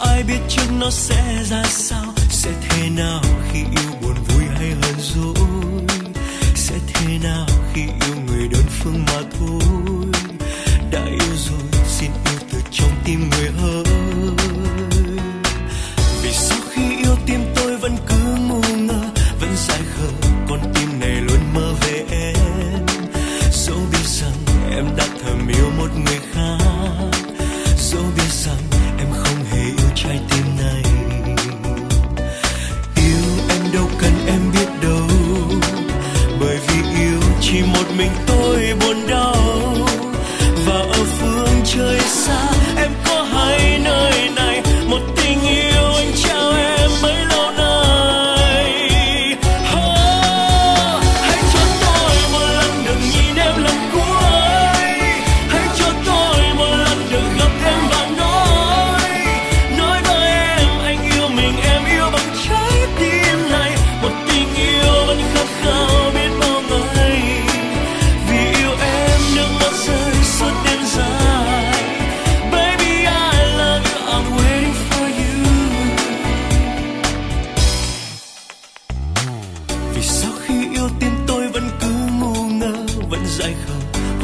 ai biết trước nó sẽ ra sao sẽ thế nào?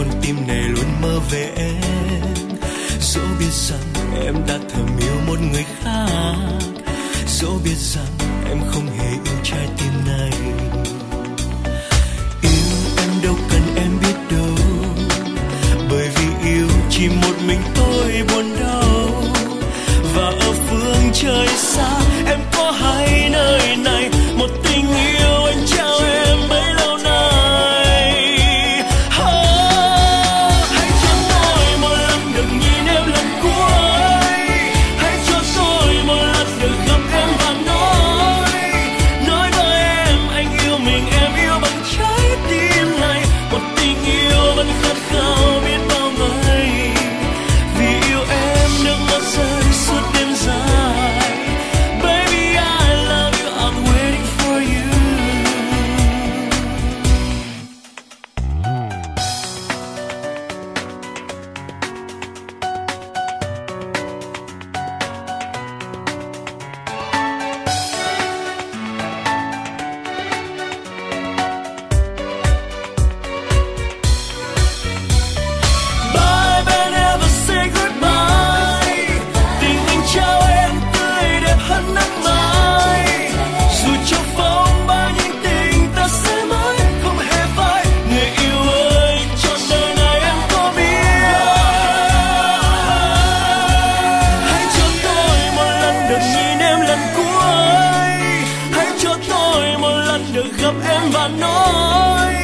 con tim này luôn mơ về em. Dẫu biết rằng em đã thầm yêu một người khác, dẫu biết rằng em không hề yêu trái tim này. Yêu em đâu cần em biết đâu, bởi vì yêu chỉ một mình tôi buồn đau. Và ở phương trời xa và nói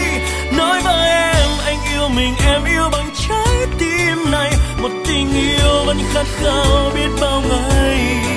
nói với em, anh yêu mình, em yêu bằng trái tim này. Một tình yêu vẫn khát khao biết bao ngày.